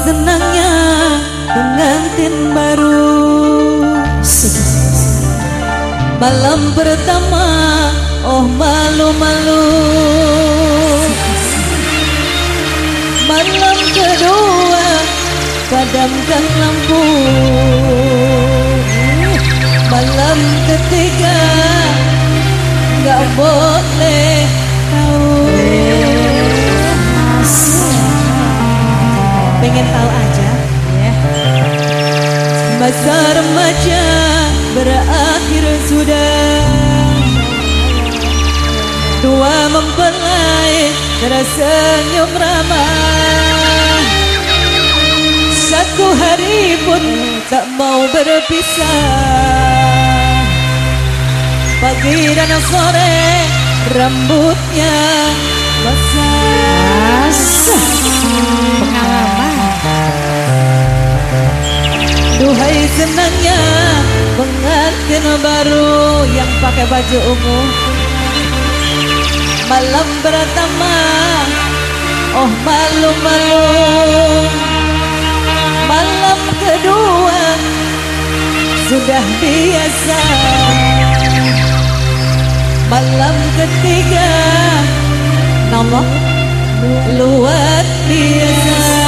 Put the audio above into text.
senangnya pengantin baru. Malam pertama oh malu-malu. Malam kedua padamkan lampu Pengen tahu aja ya. Masa remaja berakhir sudah. Dua mempelai tersenyum ramah Satu hari pun tak mau berpisah. Pagi dan sore rambutnya basah senangnya pengantin baru yang pakai baju ungu. Malam pertama Oh malu-malu. Malam kedua Sudah biasa. Malam ketiga Nama Luar biasa